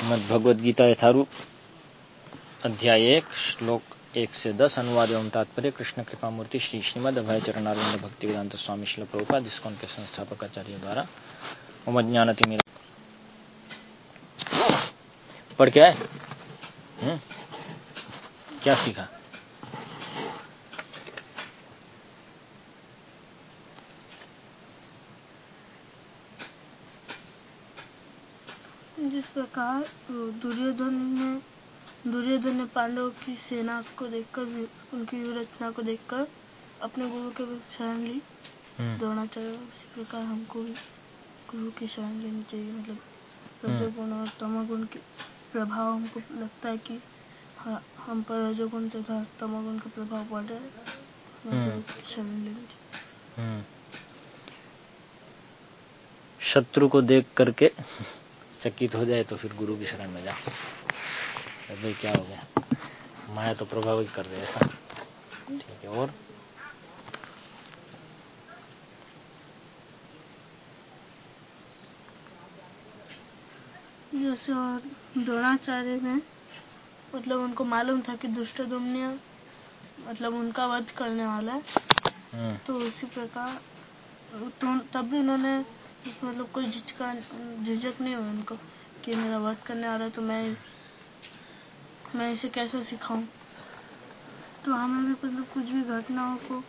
श्रीमद भगवद गीता यथारूप अध्याय एक, श्लोक एक से दस, अनुवाद एवं तात्पर्य, कृष्ण कृपा मूर्ति श्री श्रीमद अभय चरणारविंद भक्ति वेदांत स्वामी शिल प्रभुपा जिसको उनके संस्थापक आचार्य द्वारा उमद ज्ञानति मेरा पढ़ क्या है हुँ? क्या सीखा जिस प्रकार दुर्योधन ने दुर्योधन ने पांडवों की सेना को देखकर उनकी रचना को देखकर अपने गुरु के शरण ली। द्रोणाचार्य उसी प्रकार हमको भी गुरु की शरण लेनी चाहिए। मतलब रजोगुण और तमोगुण के प्रभाव हमको लगता है कि हाँ, हम पर रजोगुण तथा तमोगुण का प्रभाव पड़ रहा है। की शरण लेनी चाहिए। शत्रु को देख करके चकित हो जाए तो फिर गुरु की शरण में जाओ। भाई क्या हो गया? माया तो प्रभावित कर दे ऐसा? ठीक है और? जैसे और द्रोणाचार्य ने मतलब उनको मालूम था कि दुष्ट दुम्न मतलब उनका वध करने वाला है। हम्म। तो उसी प्रकार तो तब भी उन्होंने मतलब कोई झिझका झिझक नहीं हुई उनको कि मेरा वर्क करने आ रहा है तो मैं मैं इसे कैसे सिखाऊं? तो हमें भी मतलब कुछ भी घटनाओं को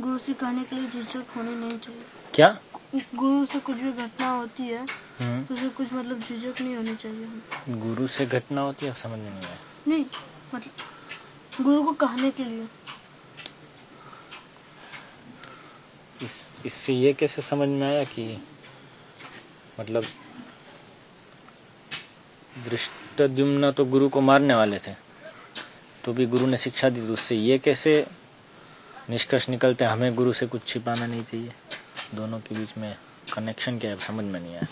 गुरु से कहने के लिए झिझक होनी नहीं चाहिए। क्या? गुरु से कुछ भी घटना होती है हम्म। तो उसे कुछ मतलब झिझक नहीं होनी चाहिए। गुरु से घटना होती है समझ नहीं आया। नहीं मतलब गुरु को कहने के लिए। इस इससे ये कैसे समझ में आया कि मतलब दृष्टद्युम्न तो गुरु को मारने वाले थे। तो भी गुरु ने शिक्षा दी तो उससे ये कैसे निष्कर्ष निकलते हमें गुरु से कुछ छिपाना नहीं चाहिए? दोनों के बीच में कनेक्शन क्या है समझ में नहीं आया।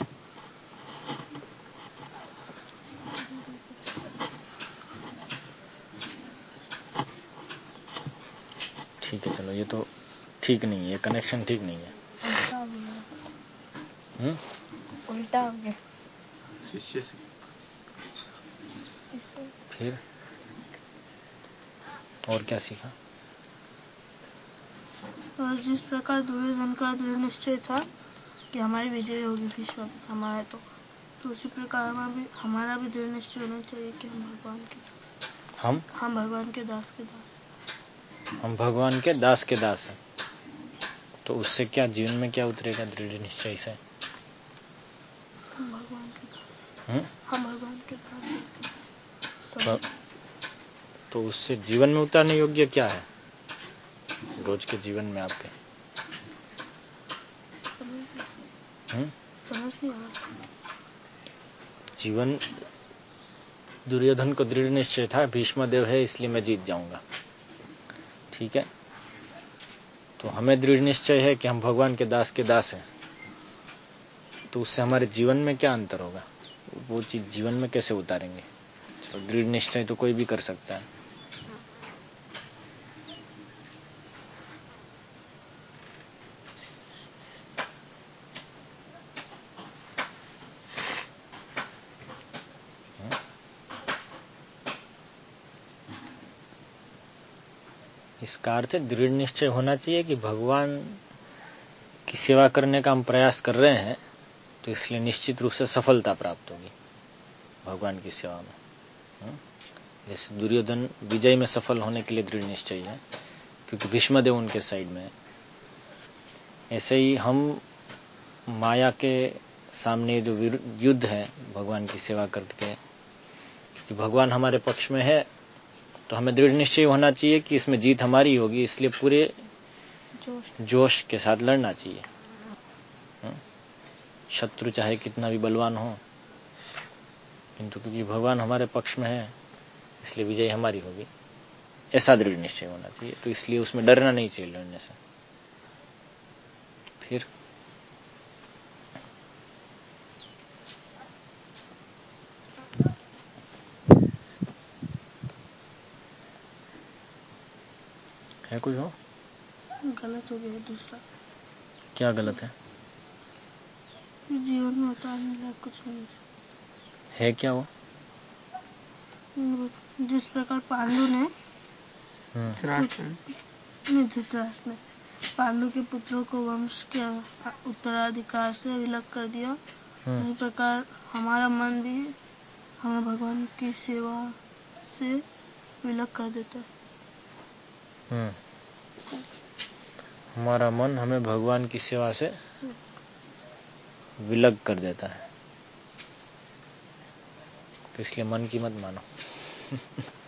ठीक है चलो ये तो ठीक नहीं है कनेक्शन ठीक नहीं है। हम्म? उल्टा हो गया शिष्य से फिर? और क्या सीखा? और जिस प्रकार दुर्योधन का दृढ़ निश्चय था कि हमारी विजय होगी भीष्म हमारा तो तो उसी प्रकार हमारा भी हमारा भी दृढ़ निश्चय होना चाहिए कि हम भगवान के हम? हम भगवान के दास के दास। हम भगवान के दास के दास हैं। तो उससे क्या जीवन में क्या उतरेगा दृढ़ निश्चय से? भगवान के? हम भगवान के तो, तो उससे जीवन में उतारने योग्य क्या है? रोज के जीवन में आपके। हम्म? जीवन दुर्योधन को दृढ़ निश्चय था भीष्म देव है इसलिए मैं जीत जाऊँगा। ठीक है? तो हमें दृढ़ निश्चय है कि हम भगवान के दास के दास हैं। तो उससे हमारे जीवन में क्या अंतर होगा? वो चीज़ जीवन में कैसे उतारेंगे? दृढ़ निश्चय तो कोई भी कर सकता है। इसका अर्थ दृढ़ निश्चय होना चाहिए कि भगवान की सेवा करने का हम प्रयास कर रहे हैं। तो इसलिए निश्चित रूप से सफलता प्राप्त होगी भगवान की सेवा में हम्म? जैसे दुर्योधन विजय में सफल होने के लिए दृढ़ निश्चय है क्योंकि भीष्मदेव उनके साइड में है ऐसे ही हम माया के सामने जो युद्ध है भगवान की सेवा करके कि भगवान हमारे पक्ष में है तो हमें दृढ़ निश्चय होना चाहिए कि इसमें जीत हमारी होगी इसलिए पूरे जोश, जोश के साथ लड़ना चाहिए हम्म? शत्रु चाहे कितना भी बलवान हो किंतु क्योंकि भगवान हमारे पक्ष में है इसलिए विजय हमारी होगी। ऐसा दृढ़ निश्चय होना चाहिए तो इसलिए उसमें डरना नहीं चाहिए लड़ने से। फिर है कुछ हो गलत हो गया दूसरा। क्या गलत है? जीवन में उतारने लायक कुछ नहीं है। क्या वो? जिस प्रकार पांडु ने धृतराष्ट्र ने पांडु के पुत्रों को वंश के उत्तराधिकार से विलग कर दिया। इस प्रकार हमारा मन भी हमें भगवान की सेवा से विलग कर देता है। हमारा मन हमें भगवान की सेवा से विलग कर देता है। तो इसलिए मन की मत मानो।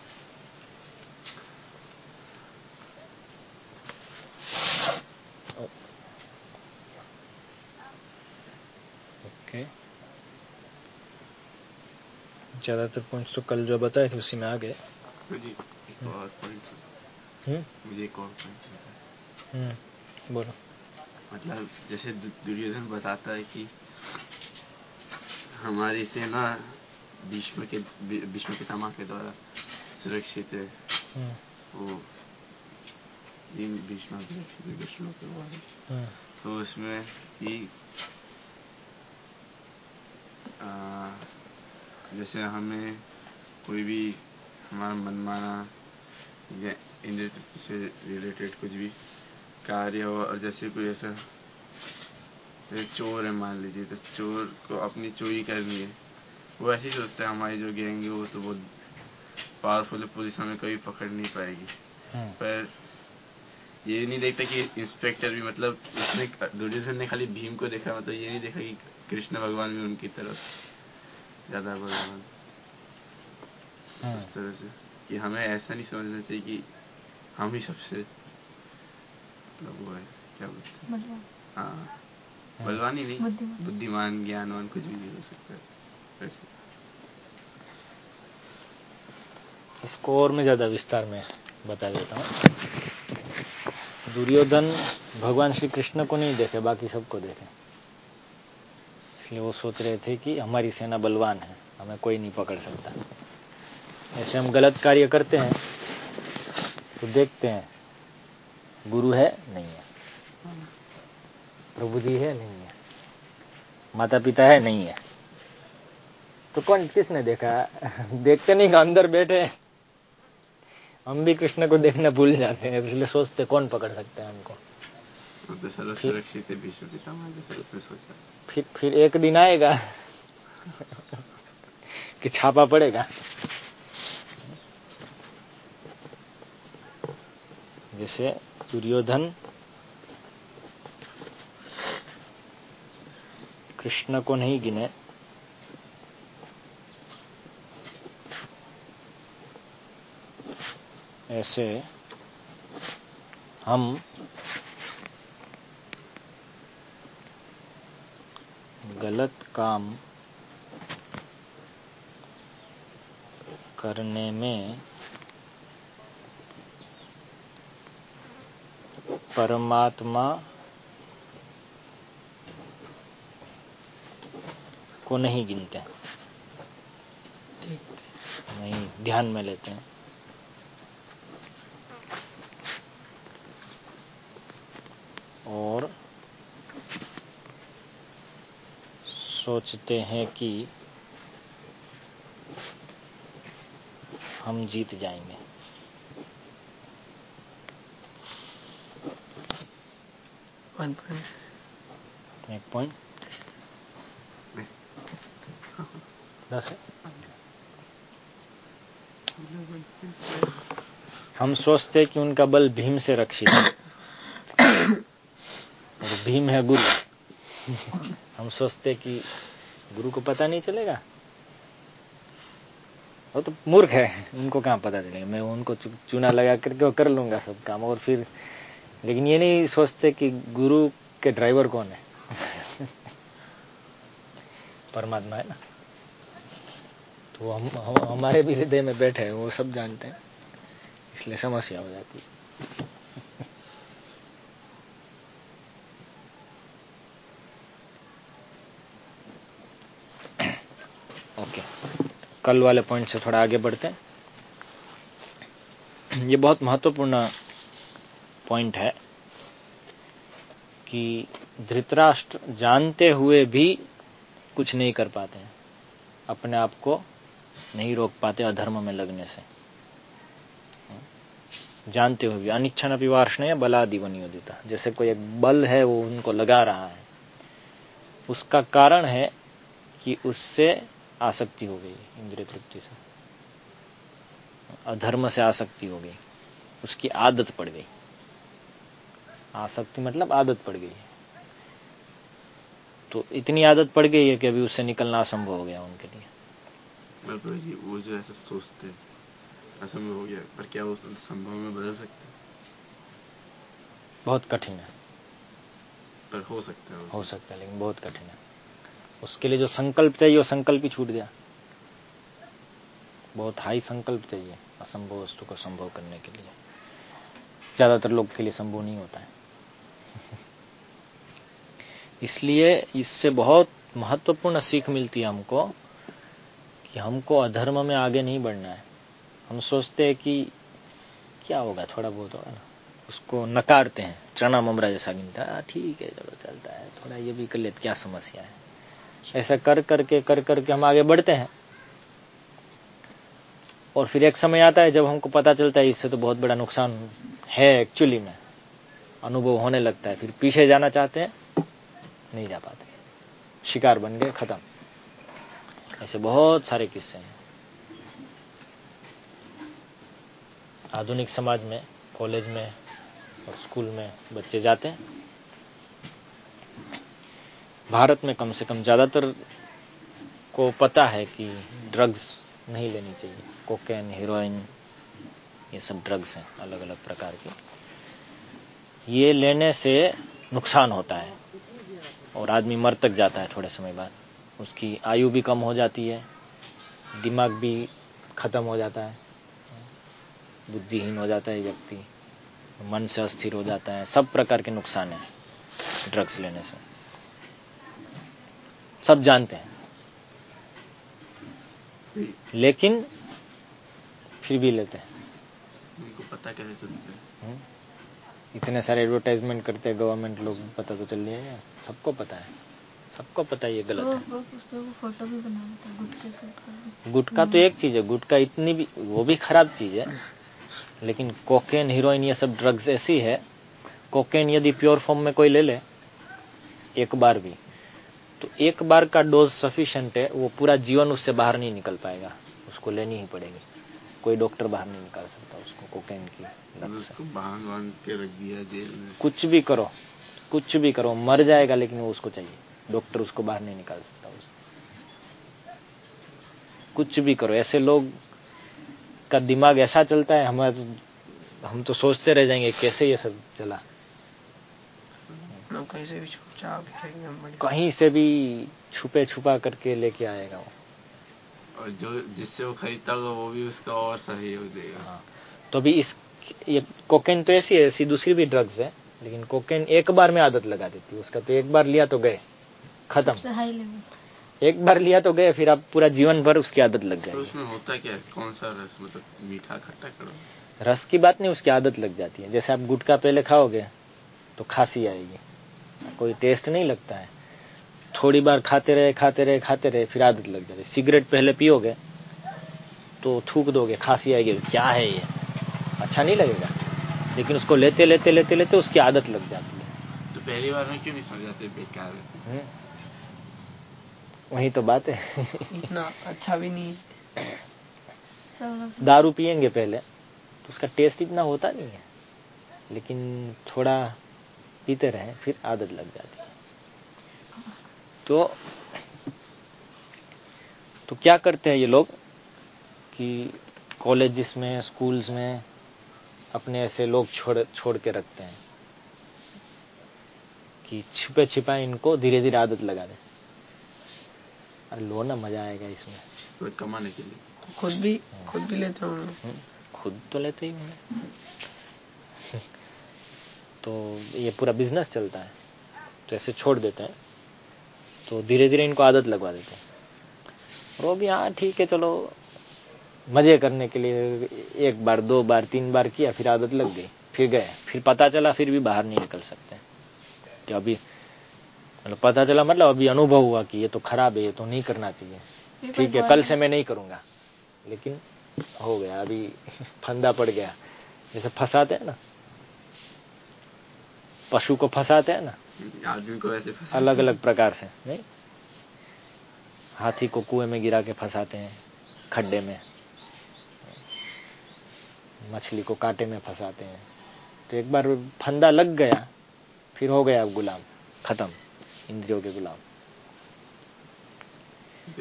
ओके। ज़्यादातर पॉइंट्स तो कल जो बताए थे उसी में आ गए। हम्म? मुझे एक और पॉइंट हम्म। बोलो। मतलब जैसे दुर्योधन बताता है कि हमारी सेना भीष्म के भीष्म पितामह के द्वारा सुरक्षित है हम्म। वो भीष्म विष्णु के द्वारा हम्म। तो उसमें कि जैसे हमें कोई भी हमारा मनमाना या से रिलेटेड कुछ भी कार्य हो और जैसे कोई ऐसा चोर है मान लीजिए तो चोर को अपनी चोरी करनी है। वो ऐसे ही सोचता है हमारी जो गैंग है वो तो बहुत पावरफुल है पुलिस हमें कभी पकड़ नहीं पाएगी। हाँ। पर ये नहीं देखता कि इंस्पेक्टर भी मतलब उसने दुर्योधन ने खाली भीम को देखा मतलब ये नहीं देखा कि कृष्ण भगवान भी उनकी तरफ़ ज़्यादा भगवान हाँ। उस तरह से कि हमें ऐसा नहीं समझना चाहिए कि हम ही सबसे मतलब वो है क्या बोलते हैं? हाँ, हाँ। बलवान ही नहीं बुद्धिमान। ज्ञानवान कुछ भी नहीं हो सकता। है इसको और मैं ज़्यादा विस्तार में बता देता हूँ। दुर्योधन भगवान श्री कृष्ण को नहीं देखे बाकी सबको देखे। इसलिए वो सोच रहे थे कि हमारी सेना बलवान है हमें कोई नहीं पकड़ सकता। ऐसे हम गलत कार्य करते हैं तो देखते हैं गुरु है नहीं है। प्रभु जी है नहीं है। माता पिता है नहीं है। तो कौन किसने देखा? देखते नहीं अंदर बैठे। हम भी कृष्ण को देखना भूल जाते हैं इसलिए सोचते कौन पकड़ सकते हैं हमको? तो सुरक्षित फिर फिर एक दिन आएगा कि छापा पड़ेगा। जैसे दुर्योधन कृष्ण को नहीं गिने। ऐसे हम गलत काम करने में परमात्मा को नहीं गिनते नहीं ध्यान में लेते हैं। और सोचते हैं कि हम जीत जाएँगे। एक पॉइंट हम सोचते कि उनका बल भीम से रक्षित है। भीम है गुरु। हम सोचते कि गुरु को पता नहीं चलेगा। वो तो मूर्ख है, उनको कहाँ पता चलेगा? मैं उनको चुना लगा करके कर लूँगा सब काम, और फिर, लेकिन ये नहीं सोचते कि गुरु के ड्राइवर कौन है? परमात्मा है ना? तो हम, हम हमारे भी हृदय में बैठे हैं वो सब जानते हैं। इसलिए समस्या हो जाती है। ओके। कल वाले पॉइंट से थोड़ा आगे बढ़ते हैं। ये बहुत महत्वपूर्ण पॉइंट है कि धृतराष्ट्र जानते हुए भी कुछ नहीं कर पाते हैं। अपने आप को नहीं रोक पाते अधर्म में लगने से। जानते हुए भी, अनिच्छन अभिवार्षण या बलादि देता। जैसे कोई एक बल है, वो उनको लगा रहा है। उसका कारण है कि उससे आसक्ति हो गई, इंद्रिय तृप्ति से। अधर्म से आसक्ति हो गई। उसकी आदत पड़ गई। आसक्ति मतलब आदत पड़ गई। तो इतनी आदत पड़ गई है कि अभी उससे निकलना असंभव हो गया उनके लिए। जी वो जो ऐसा सोचते हैं असंभव हो गया पर क्या वो संभव में बदल सकते हैं बहुत कठिन है पर हो सकता है हो सकता है लेकिन बहुत कठिन है उसके लिए जो संकल्प चाहिए वो संकल्प ही छूट गया बहुत हाई संकल्प चाहिए असंभव वस्तु को संभव करने के लिए ज़्यादातर लोग के लिए संभव नहीं होता है इसलिए इससे बहुत महत्वपूर्ण सीख मिलती है हमको कि हमको अधर्म में आगे नहीं बढ़ना है। हम सोचते हैं कि क्या होगा थोड़ा बहुत होगा ना उसको नकारते हैं। चना ममरा जैसा गिनता है। ठीक है, चलो चलता है। थोड़ा ये भी कर लेते क्या समस्या है। ऐसा कर करके कर करके हम आगे बढ़ते हैं। और फिर एक समय आता है जब हमको पता चलता है इससे तो बहुत बड़ा नुकसान है एक्चुअली में। अनुभव होने लगता है। फिर पीछे जाना चाहते हैं, नहीं जा पाते। शिकार बन गए, खत्म। ऐसे बहुत सारे किस्से हैं। आधुनिक समाज में कॉलेज में और स्कूल में बच्चे जाते हैं। भारत में कम से कम ज़्यादातर को पता है कि ड्रग्स नहीं लेनी चाहिए। कोकेन हीरोइन ये सब ड्रग्स हैं अलग अलग प्रकार के। ये लेने से नुकसान होता है और आदमी मर तक जाता है थोड़े समय बाद। उसकी आयु भी कम हो जाती है दिमाग भी खत्म हो जाता है बुद्धिहीन हो जाता है व्यक्ति मन से अस्थिर हो जाता है सब प्रकार के नुकसान है ड्रग्स लेने से। सब जानते हैं। लेकिन फिर भी लेते हैं। पता कैसे चलता है? हम्म? इतने सारे एडवर्टाइजमेंट करते हैं गवर्नमेंट लोग पता तो चल जाएगा सबको पता है। सबको पता है ये गलत है। फ़ोटो भी बना गुटका तो एक चीज़ है गुटका इतनी भी वो भी खराब चीज़ है लेकिन कोकेन हीरोइन ये सब ड्रग्स ऐसी है कोकेन यदि प्योर फॉर्म में कोई ले ले एक बार भी तो एक बार का डोज सफिशियंट है वो पूरा जीवन उससे बाहर नहीं निकल पाएगा उसको लेनी ही पड़ेगी। कोई डॉक्टर बाहर नहीं निकाल सकता उसको कोकेन की उसको के रख दिया जेल में। कुछ भी करो कुछ भी करो मर जाएगा लेकिन वो उसको चाहिए। डॉक्टर उसको बाहर नहीं निकाल सकता उसको कुछ भी करो ऐसे लोग का दिमाग ऐसा चलता है हमारे हम तो सोचते रह जाएँगे कैसे ये सब चला। कहीं से भी कहीं से भी छुपे छुपा करके लेके आएगा वो। और जो जिससे वो खरीदता होगा वो भी उसका और सहयोग देगा। हाँ। तो अभी इस ये कोकेन तो ऐसी है ऐसी दूसरी भी ड्रग्स है लेकिन कोकेन एक बार में आदत लगा देती है। उसका तो एक बार लिया तो गए। खत्म। एक बार लिया तो गए फिर आप पूरा जीवन भर उसकी आदत लग तो उसमें होता क्या कौन सा रस मतलब मीठा खट्टा करो? रस की बात नहीं उसकी आदत लग जाती है। जैसे आप गुटखा पहले खाओगे तो खांसी आएगी। कोई टेस्ट नहीं लगता है। थोड़ी बार खाते रहे खाते रहे खाते रहे फिर आदत लग जाती सिगरेट पहले पियोगे तो थूक दोगे खांसी आएगी क्या है ये? अच्छा नहीं लगेगा। लेकिन उसको लेते लेते लेते लेते उसकी आदत लग जाती है। तो पहली बार में क्यों नहीं समझ जाते बेकार है। वही तो बात है। इतना अच्छा भी नहीं। दारू पियेंगे पहले तो उसका टेस्ट इतना होता नहीं है। लेकिन थोड़ा पीते रहे फिर आदत लग जाती है। तो तो क्या करते हैं ये लोग कि कॉलेजेस में स्कूल्स में अपने ऐसे लोग छोड़ छोड़ के रखते हैं कि छिपे छिपाए इनको धीरे धीरे आदत लगा दे। अरे लो ना मज़ा आएगा इसमें। कमाने के लिए। तो खुद भी खुद भी लेते हूँ हम्म, खुद तो लेते ही होंगे। तो ये पूरा बिज़नेस चलता है। तो ऐसे छोड़ देते हैं। तो धीरे धीरे इनको आदत लगवा देते हैं। और वो भी हाँ ठीक है चलो। मज़े करने के लिए एक बार दो बार तीन बार किया फिर आदत लग गई। फिर गए। फिर पता चला फिर भी बाहर नहीं निकल सकते। कि अभी मतलब पता चला मतलब अभी अनुभव हुआ कि ये तो खराब है ये तो नहीं करना चाहिए। ठीक है कल से मैं नहीं करूँगा। लेकिन हो गया अभी फंदा पड़ गया। जैसे फंसाते हैं ना पशु को फंसाते हैं ना आदमी को ऐसे अलग अलग प्रकार से नहीं? हाथी को कुएँ में गिरा के फंसाते हैं खड्डे में। मछली को कांटे में फंसाते हैं। तो एक बार फंदा लग गया फिर हो गया अब गुलाम खत्म। इंद्रियों के गुलाम।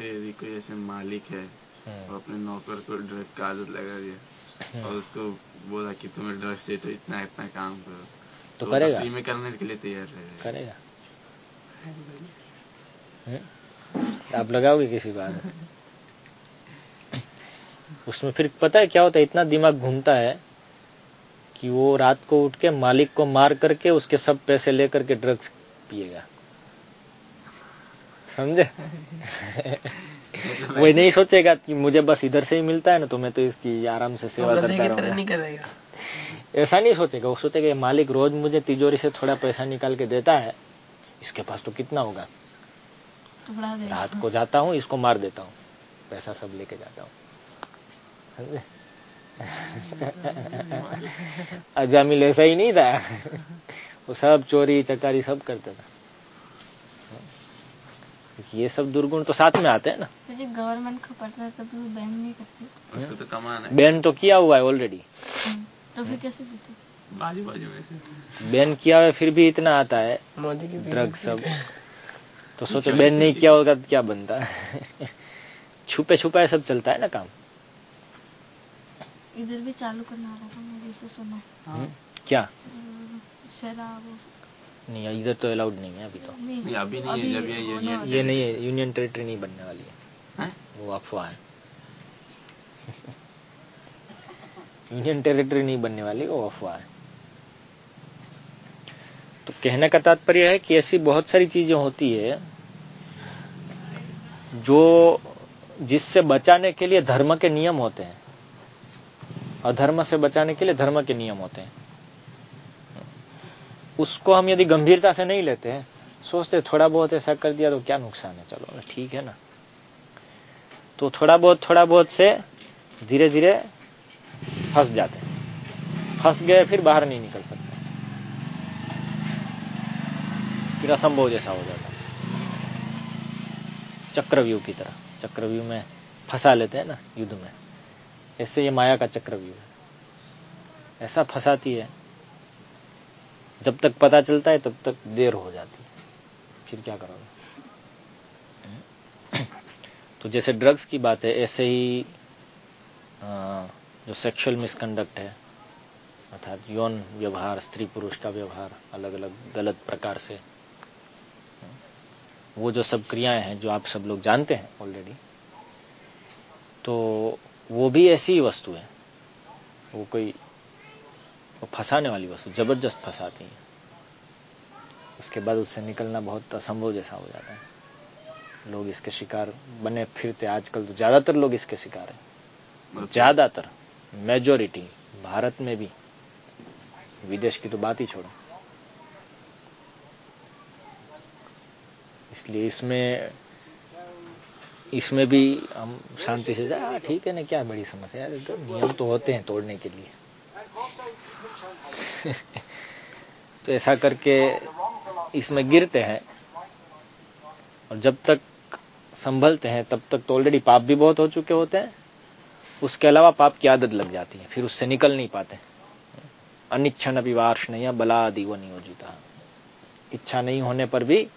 यदि कोई ऐसे मालिक है हम्म। और अपने नौकर को ड्रग का आदत लगा दिया हम्म। और उसको बोला कि तुम्हें ड्रग से तो इतना इतना काम करो। तो, तो करेगा? फ्री में करने के लिए तैयार रहेगा करेगा? हम्म। आप लगाओगे किसी बात उसमें फिर पता है क्या होता है इतना दिमाग घूमता है कि वो रात को उठ के मालिक को मार करके उसके सब पैसे लेकर के ड्रग्स पिएगा। समझे? वो नहीं सोचेगा कि मुझे बस इधर से ही मिलता है ना तो मैं तो इसकी आराम से सेवा करता रहूँगा। ऐसा नहीं सोचेगा वो सोचेगा मालिक रोज मुझे तिजोरी से थोड़ा पैसा निकाल के देता है इसके पास तो कितना होगा? तो रात को जाता हूँ इसको मार देता हूँ पैसा सब लेके जाता हूँ। समझे? अजामिल ऐसा ही नहीं था। वो सब चोरी चकारी सब करता था। ये सब दुर्गुण तो साथ में आते हैं ना। मुझे गवर्नमेंट को पता है तभी वो बैन नहीं करती। उसको तो कमाना है। बैन तो किया हुआ है ऑलरेडी हम्म, तो फिर कैसे पीते बाजू बाजू में बैन किया हुआ फिर भी इतना आता है। मोदी की ड्रग सब। तो सोचो बैन नहीं किया होगा तो क्या बनता है? छुपे छुपा सब चलता है ना काम। इधर भी चालू करना रहा था मैंने सुना। क्या? शराब नहीं इधर तो अलाउड नहीं है अभी तो। नहीं अभी नहीं है जब ये यूनियन ये नहीं है यूनियन टेरिटरी नहीं बनने वाली है, वो अफवाह है। यूनियन टेरिटरी नहीं बनने वाली वो अफवाह है। तो कहने का तात्पर्य है कि ऐसी बहुत सारी चीज़ें होती है जो जिससे बचाने के लिए धर्म के नियम होते हैं। अधर्म से बचाने के लिए धर्म के नियम होते हैं। उसको हम यदि गंभीरता से नहीं लेते हैं, सोचते थोड़ा बहुत ऐसा कर दिया तो क्या नुकसान है? चलो ठीक है ना। तो थोड़ा बहुत थोड़ा बहुत से धीरे धीरे फंस जाते हैं। फंस गए, फिर बाहर नहीं निकल सकते। फिर असंभव जैसा हो जाता चक्रव्यूह की तरह। चक्रव्यूह में फंसा लेते हैं ना, युद्ध में। ऐसे ये माया का चक्रव्यूह है। ऐसा फंसाती है जब तक पता चलता है, तब तक देर हो जाती है। फिर क्या करोगे? तो जैसे ड्रग्स की बात है, ऐसे ही जो सेक्सुअल मिसकंडक्ट है, अर्थात यौन व्यवहार, स्त्री पुरुष का व्यवहार अलग अलग गलत प्रकार से, वो जो सब क्रियाएँ हैं, जो आप सब लोग जानते हैं ऑलरेडी तो वो भी ऐसी ही वस्तु है। वो कोई वो फंसाने वाली वस्तु ज़बरदस्त फंसाती है। उसके बाद उससे निकलना बहुत असंभव जैसा हो जाता है। लोग इसके शिकार बने फिरते आजकल तो ज़्यादातर लोग इसके शिकार हैं। ज़्यादातर मेजोरिटी भारत में भी। विदेश की तो बात ही छोड़ो। इसलिए इसमें इसमें भी हम शांति से जा ठीक है ना क्या बड़ी समस्या है? तो नियम तो होते हैं तोड़ने के लिए। तो ऐसा करके इसमें गिरते हैं और जब तक संभलते हैं, तब तक तो ऑलरेडी पाप भी बहुत हो चुके होते हैं। उसके अलावा पाप की आदत लग जाती है, फिर उससे निकल नहीं पाते। अनिच्छन अभिवार्ष नहीं बला आदि वो नियोजिता। इच्छा नहीं होने पर भी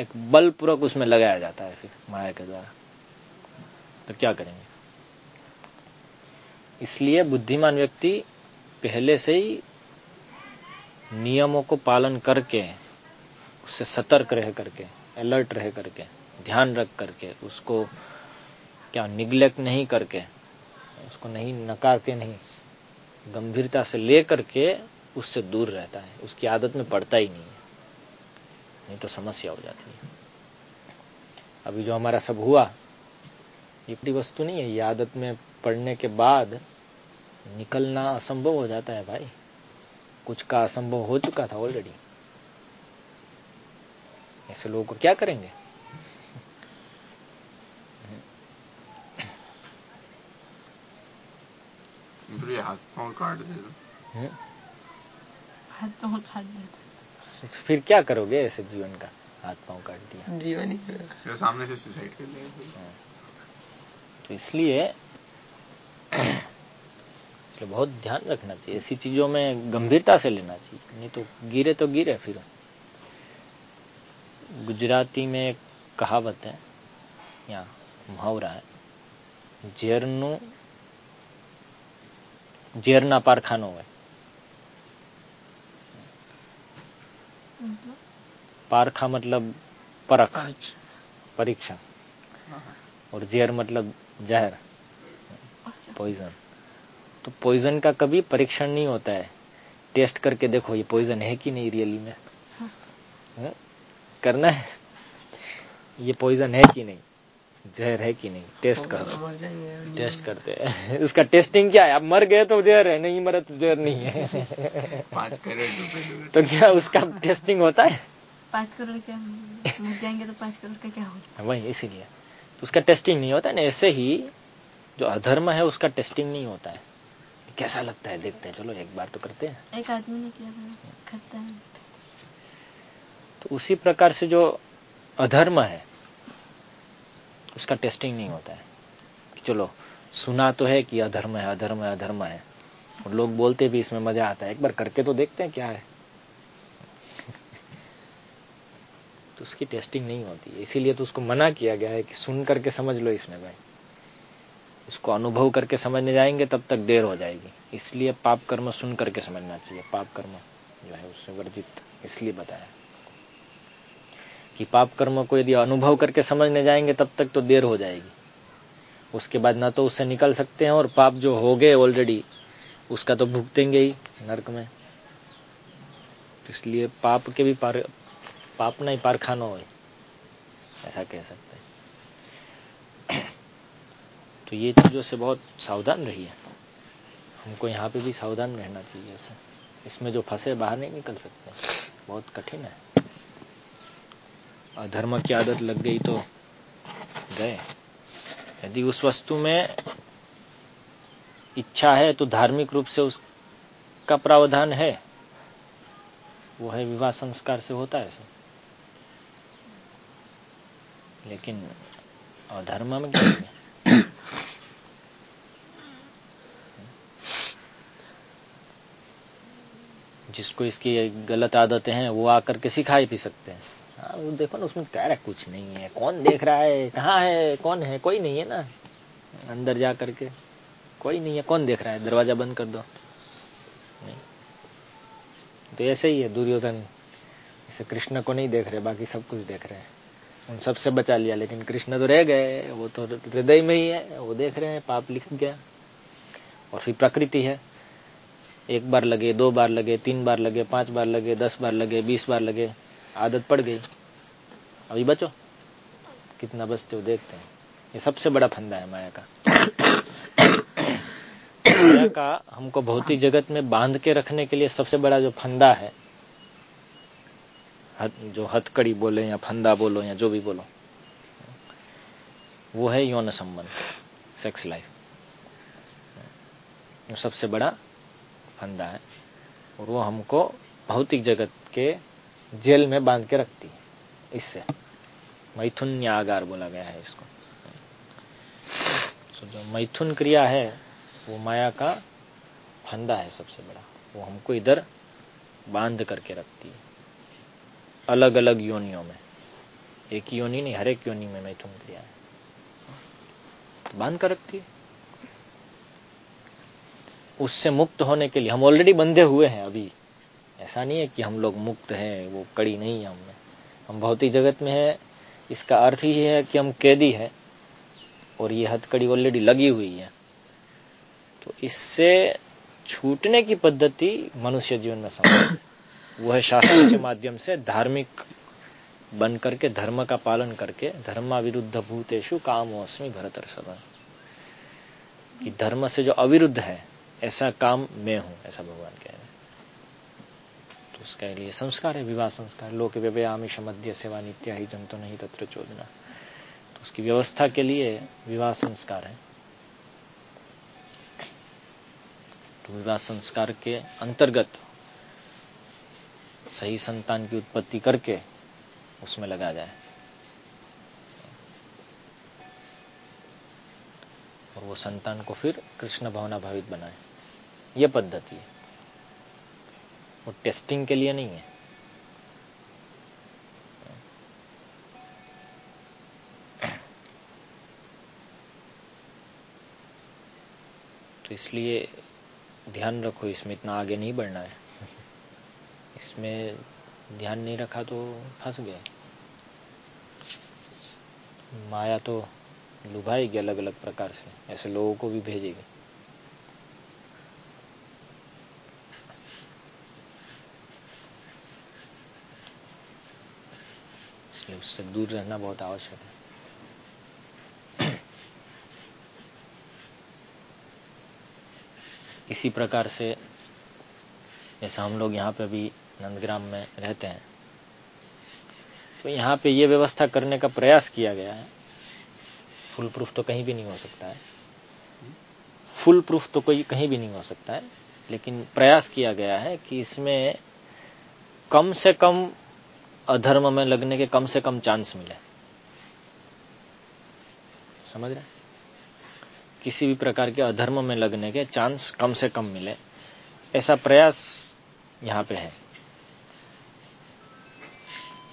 एक बलपूर्वक उसमें लगाया जाता है फिर माया के द्वारा। तो क्या करेंगे? इसलिए बुद्धिमान व्यक्ति पहले से ही नियमों को पालन करके, उससे सतर्क रह करके अलर्ट रह करके, ध्यान रख करके, उसको क्या निग्लेक्ट नहीं करके, उसको नहीं नकार के नहीं, गंभीरता से ले करके उससे दूर रहता है। उसकी आदत में पड़ता ही नहीं है। नहीं तो समस्या हो जाती है। अभी जो हमारा सब हुआ, ये वस्तु नहीं है। ये आदत में पड़ने के बाद निकलना असंभव हो जाता है भाई। कुछ का असंभव हो चुका था ऑलरेडी ऐसे लोगों को क्या करेंगे? हाथ पाँव काट दे हम्म? हाथ पाँव काट दे तो फिर क्या करोगे ऐसे जीवन का? हाथ पाँव काट दिया। जीवन ही सामने से सुसाइड कर लिया हाँ। तो इसलिए इसलिए बहुत ध्यान रखना चाहिए ऐसी चीजों में गंभीरता से लेना चाहिए नहीं तो गिरे तो गिरे फिर गुजराती में एक कहावत है या मुहावरा है ઝેરનું ઝેરના પારખાનો હોય पारखा मतलब परख परीक्षा और जेर मतलब जहर पॉइजन तो पॉइजन का कभी परीक्षण नहीं होता है। टेस्ट करके देखो ये पॉइजन है कि नहीं रियली में? हाँ? करना है? ये पॉइजन है कि नहीं? जहर है कि नहीं? टेस्ट करो। टेस्ट करते हैं। उसका टेस्टिंग क्या है? अब मर गए तो जहर है नहीं मरे तो जहर नहीं है। तो। क्या उसका टेस्टिंग होता है? पाँच करोड़ क्या? मर जाएँगे तो पाँच करोड़ का क्या होगा? वही इसीलिए। तो उसका टेस्टिंग नहीं होता है ना ऐसे ही जो अधर्म है उसका टेस्टिंग नहीं होता है। कैसा लगता है? देखते हैं। चलो एक बार तो करते हैं। एक आदमी ने किया करता है। तो उसी प्रकार से जो अधर्म है उसका टेस्टिंग नहीं होता है। कि चलो सुना तो है कि अधर्म है अधर्म है अधर्म है। और लोग बोलते भी इसमें मज़ा आता है। एक बार करके तो देखते हैं क्या है। तो उसकी टेस्टिंग नहीं होती इसीलिए तो उसको मना किया गया है कि सुन करके समझ लो इसमें भाई। इसको अनुभव करके समझने जाएँगे, तब तक देर हो जाएगी। इसलिए पाप कर्म सुन करके समझना चाहिए। पाप कर्म जो है, उससे वर्जित, इसलिए बताया। कि पाप कर्म को यदि अनुभव करके समझने जाएँगे, तब तक तो देर हो जाएगी। उसके बाद ना तो उससे निकल सकते हैं और पाप जो हो गए ऑलरेडी उसका तो भुगतेंगे ही नरक में। इसलिए पाप के भी पार, पाप नहीं, पारखाना हो। ऐसा कह सकते हैं। तो ये चीज़ों से बहुत सावधान रहिए। हमको यहाँ पे भी सावधान रहना चाहिए ऐसे। इसमें जो फंसे बाहर नहीं निकल सकते। बहुत कठिन है। अधर्म की आदत लग गई तो गए। यदि उस वस्तु में इच्छा है तो धार्मिक रूप से उसका प्रावधान है। वो है विवाह संस्कार से होता है सब लेकिन अधर्म में क्या जिसको इसकी गलत आदतें हैं, वो आकर के सिखा ही पी सकते हैं। हाँ वो देखो ना, उसमें कह रहा है, कुछ नहीं है। कौन देख रहा है? कहाँ है? कौन है? कोई नहीं है ना। अंदर जा करके कोई नहीं है। कौन देख रहा है? दरवाज़ा बंद कर दो। नहीं। तो ऐसे ही है दुर्योधन। इसे कृष्ण को नहीं देख रहे, बाकी सब कुछ देख रहे हैं। उन सबसे बचा लिया, लेकिन कृष्ण तो रह गए। वो तो हृदय में ही है। वो देख रहे हैं, पाप लिख गया। और फिर प्रकृति है। एक बार लगे, दो बार लगे, तीन बार लगे, पाँच बार लगे, दस बार लगे, बीस बार लगे, आदत पड़ गई। अभी बचो। कितना बचते हो देखते हैं। ये सबसे बड़ा फंदा है माया का। माया का हमको भौतिक जगत में बाँध के रखने के लिए सबसे बड़ा जो फंदा है जो हथकड़ी बोले या फंदा बोलो या जो भी बोलो, वो है यौन संबंध सेक्स लाइफ सबसे बड़ा फंदा है और वो हमको भौतिक जगत के जेल में बाँध के रखती है, इससे। मैथुन आगार बोला गया है इसको। तो जो मैथुन क्रिया है, वो माया का फंदा है सबसे बड़ा। वो हमको इधर बाँध करके रखती है। अलग अलग योनियों में। एक योनि नहीं, हर एक योनि में मैथुन क्रिया है। तो बाँध कर रखती है। उससे मुक्त होने के लिए, हम ऑलरेडी बंधे हुए हैं अभी। ऐसा नहीं है कि हम लोग मुक्त हैं, वो कड़ी नहीं है हमें हम भौतिक जगत में है, इसका अर्थ ही है कि हम कैदी है, और ये हथकड़ी ऑलरेडी लगी हुई है। तो इससे छूटने की पद्धति मनुष्य जीवन में समझ वो है शास्त्र के माध्यम से धार्मिक बन करके, धर्म का पालन करके धर्मा विरुद्ध भूतेशु काम भरतर सभा कि धर्म से जो अविरुद्ध है ऐसा काम मैं हूँ, ऐसा भगवान कह रहे हैं। तो उसके लिए संस्कार है, विवाह संस्कार। लोक व्यवयामिश मध्य सेवा नित्य ही जंतु नहीं तत्र चोदना। तो उसकी व्यवस्था के लिए विवाह संस्कार है। तो विवाह संस्कार के अंतर्गत सही संतान की उत्पत्ति करके उसमें लगा जाए। वो संतान को फिर कृष्ण भावना भावित बनाए। ये पद्धति है। वो टेस्टिंग के लिए नहीं है। तो इसलिए ध्यान रखो, इसमें इतना आगे नहीं बढ़ना है। इसमें ध्यान नहीं रखा तो फंस गए। माया तो लुभाएगी अलग अलग प्रकार से, ऐसे लोगों को भी भेजेगी इसलिए उससे दूर रहना बहुत आवश्यक है। इसी प्रकार से, जैसे हम लोग यहाँ पे भी नंदग्राम में रहते हैं तो यहाँ पे ये व्यवस्था करने का प्रयास किया गया है। फुल प्रूफ तो कहीं भी नहीं हो सकता है। फुल प्रूफ तो कोई कहीं भी नहीं हो सकता है, लेकिन प्रयास किया गया है कि इसमें कम से कम अधर्म में लगने के कम से कम चांस मिले। समझ रहे किसी भी प्रकार के अधर्म में लगने के चांस कम से कम मिले। ऐसा प्रयास यहाँ पे है।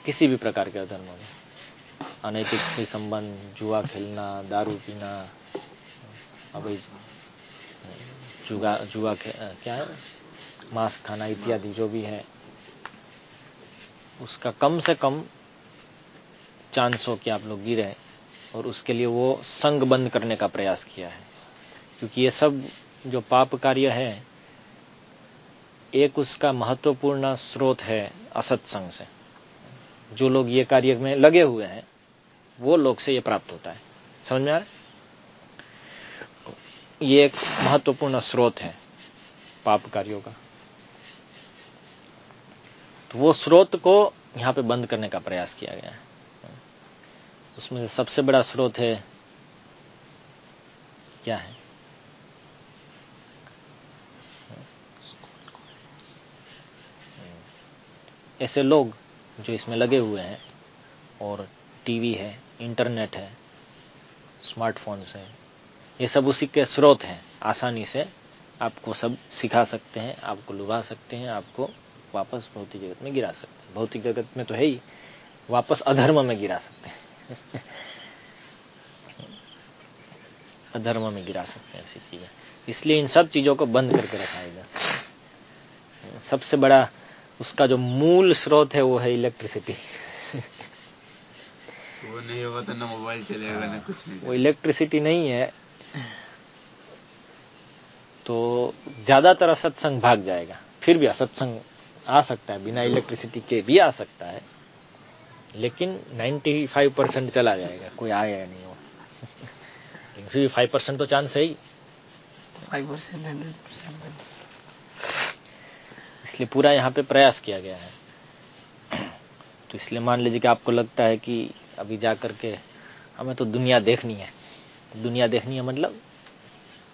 किसी भी प्रकार के अधर्म में। अनैतिक से संबंध जुआ खेलना दारू पीना अभी जुआ जुआ क्या है मांस खाना इत्यादि जो भी है उसका कम से कम चांस हो कि आप लोग गिरे और उसके लिए वो संग बंद करने का प्रयास किया है क्योंकि ये सब जो पाप कार्य है एक उसका महत्वपूर्ण स्रोत है असत असत्संग से जो लोग ये कार्य में लगे हुए हैं वो लोग से ये प्राप्त होता है। समझ में आ रहा ये एक महत्वपूर्ण स्रोत है पाप कार्यों का। तो वो स्रोत को यहाँ पे बंद करने का प्रयास किया गया है। उसमें से सबसे बड़ा स्रोत है, क्या है? ऐसे लोग जो इसमें लगे हुए हैं और टीवी है, इंटरनेट है, स्मार्टफोन्स है, ये सब उसी के स्रोत हैं। आसानी से आपको सब सिखा सकते हैं, आपको लुभा सकते हैं, आपको वापस भौतिक जगत में गिरा सकते हैं। भौतिक जगत में तो है ही, वापस अधर्म में गिरा सकते हैं। अधर्म में गिरा सकते हैं ऐसी चीज़ें। इसलिए इन सब चीज़ों को बंद करके रखा इधर। सबसे बड़ा उसका जो मूल स्रोत है वो है इलेक्ट्रिसिटी। वो नहीं होगा तो ना मोबाइल चलेगा ना कुछ नहीं। वो इलेक्ट्रिसिटी नहीं है तो ज़्यादातर असत्संग भाग जाएगा। फिर भी असत्संग आ सकता है बिना इलेक्ट्रिसिटी के भी आ सकता है लेकिन 95 परसेंट चला जाएगा कोई आएगा नहीं वो लेकिन फिर फाइव परसेंट तो चांस है ही। फाइव परसेंट हंड्रेड परसेंट इसलिए पूरा यहाँ पे प्रयास किया गया है। तो इसलिए मान लीजिए कि आपको लगता है कि अभी जा करके हमें तो दुनिया देखनी है। दुनिया देखनी है मतलब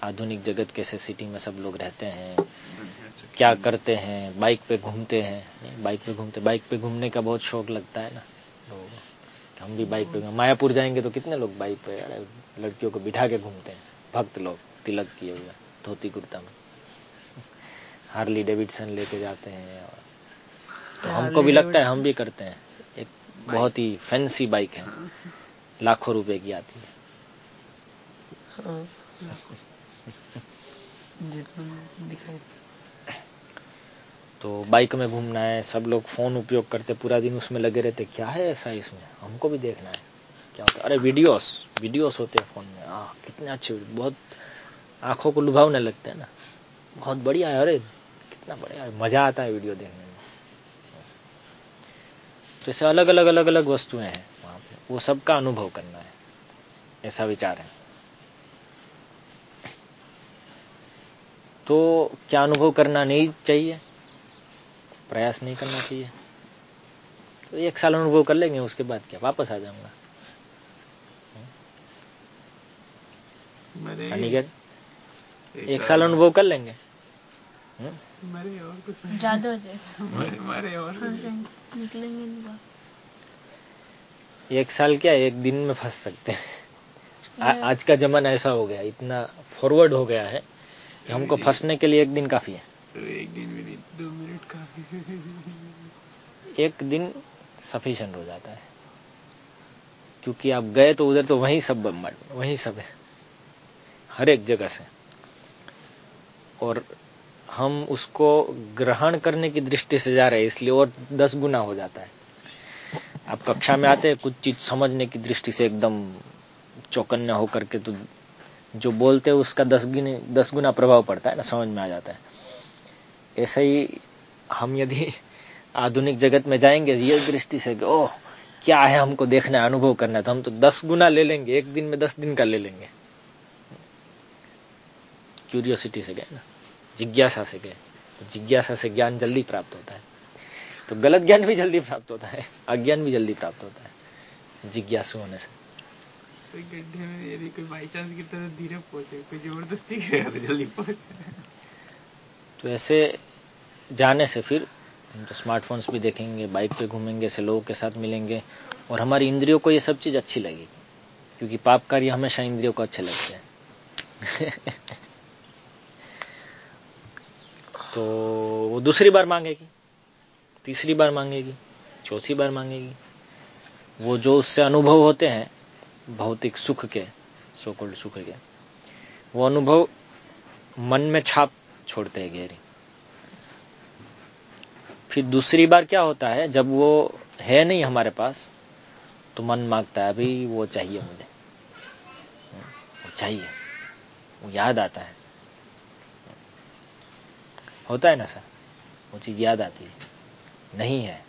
आधुनिक जगत कैसे सिटी में सब लोग रहते हैं क्या करते हैं बाइक पे घूमते हैं। बाइक पे घूमते बाइक पे घूमने का बहुत शौक लगता है ना। तो हम भी बाइक पे मायापुर जाएँगे तो कितने लोग बाइक पे लड़कियों को बिठा के घूमते हैं। भक्त लोग तिलक किए हुए धोती कुर्ता में। हार्ली डेविडसन लेके जाते हैं तो हमको भी लगता है हम भी करते हैं। बहुत ही फैंसी बाइक है। लाखों रुपए की आती है। हाँ, तो बाइक में घूमना है सब लोग फ़ोन उपयोग करते पूरा दिन उसमें लगे रहते क्या है ऐसा इसमें? हमको भी देखना है। क्या होता है? अरे वीडियोस वीडियोस होते हैं फ़ोन में। आ, कितने अच्छे बहुत आँखों को लुभावने लगते हैं ना। बहुत बढ़िया है अरे कितना बढ़िया है। मज़ा आता है वीडियो देखने में। तो ऐसे अलग अलग अलग अलग वस्तुएँ हैं वहाँ पे। वो सबका अनुभव करना है। ऐसा विचार है। तो क्या अनुभव करना नहीं चाहिए? प्रयास नहीं करना चाहिए। तो एक साल अनुभव कर लेंगे उसके बाद क्या? वापस आ जाऊँगा। एक साल अनुभव कर लेंगे। हम्म? मरे और कुछ ज़्यादा मरे मरे और निकलेंगे एक साल क्या एक दिन में फंस सकते हैं? आज का जमाना ऐसा हो गया इतना फॉरवर्ड हो गया है कि हमको फंसने के लिए एक दिन काफ़ी है। तो एक दिन भी नहीं दो मिनट काफ़ी एक दिन सफिशियंट हो जाता है। क्योंकि आप गए तो उधर तो वही सब वही सब है। हर एक जगह से। और हम उसको ग्रहण करने की दृष्टि से जा रहे हैं, इसलिए और दस गुना हो जाता है। आप कक्षा में आते हैं, कुछ चीज़ समझने की दृष्टि से एकदम चौकन्ने होकर के तो जो बोलते हैं, उसका दस गुने, दस गुना प्रभाव पड़ता है ना, समझ में आ जाता है। ऐसे ही हम यदि आधुनिक जगत में जाएँगे, ये दृष्टि से ओह, क्या है हमको देखना अनुभव करना तो हम तो दस गुना ले लेंगे, एक दिन में दस दिन का ले लेंगे। क्यूरियोसिटी से गए ना जिज्ञासा से गए। तो जिज्ञासा से ज्ञान जल्दी प्राप्त होता है। तो गलत ज्ञान भी जल्दी प्राप्त होता है अज्ञान भी जल्दी प्राप्त होता है जिज्ञासु होने से। गड्ढे में यदि कोई बाई चांस गिरता तो धीरे पहुँचे कोई ज़बरदस्ती गिरेगा तो जल्दी पहुँचे। तो ऐसे जाने से फिर हम तो स्मार्टफोन्स भी देखेंगे बाइक पे घूमेंगे ऐसे लोगों के साथ मिलेंगे और हमारी इंद्रियों को ये सब चीज़ अच्छी लगेगी क्योंकि पाप कार्य हमेशा इंद्रियों को अच्छे लगते हैं। तो वो दूसरी बार मांगेगी, तीसरी बार मांगेगी, चौथी बार मांगेगी। वो जो उससे अनुभव होते हैं, भौतिक सुख के सोकोल्ड सुख के, वो अनुभव मन में छाप छोड़ते हैं गहरी। फिर दूसरी बार क्या होता है, जब वो है नहीं हमारे पास तो मन माँगता है, अभी वो चाहिए मुझे। वो चाहिए, वो याद आता है। होता है ना सर? वो चीज़ याद आती है। नहीं है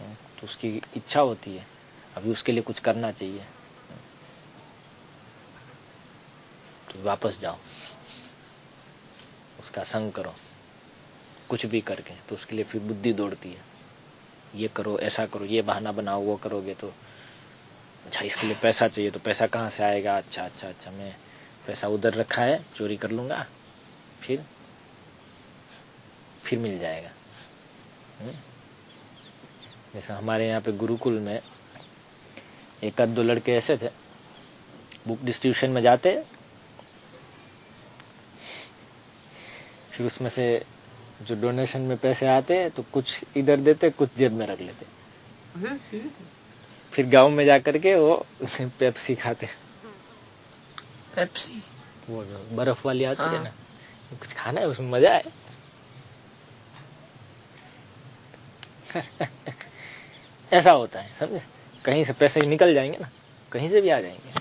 तो उसकी इच्छा होती है। अभी उसके लिए कुछ करना चाहिए। तो वापस जाओ। उसका संग करो। कुछ भी करके तो उसके लिए फिर बुद्धि दौड़ती है। ये करो, ऐसा करो, ये बहाना बनाओ, वो करोगे तो अच्छा इसके लिए पैसा चाहिए तो पैसा कहाँ से आएगा? अच्छा अच्छा अच्छा मैं पैसा उधर रखा है, चोरी कर लूँगा। फिर फिर मिल जाएगा। हम्म? जैसा हमारे यहाँ पे गुरुकुल में एक आध दो लड़के ऐसे थे बुक डिस्ट्रीब्यूशन में जाते फिर उसमें से जो डोनेशन में पैसे आते तो कुछ इधर देते कुछ जेब में रख लेते। फिर गाँव में जाकर के वो पेप्सी खाते। पेप्सी वो जो बर्फ़ वाली आती है हाँ। ना कुछ खाना है उसमें मज़ा है ऐसा होता है समझे? कहीं से पैसे निकल जाएँगे ना कहीं से भी आ जाएँगे।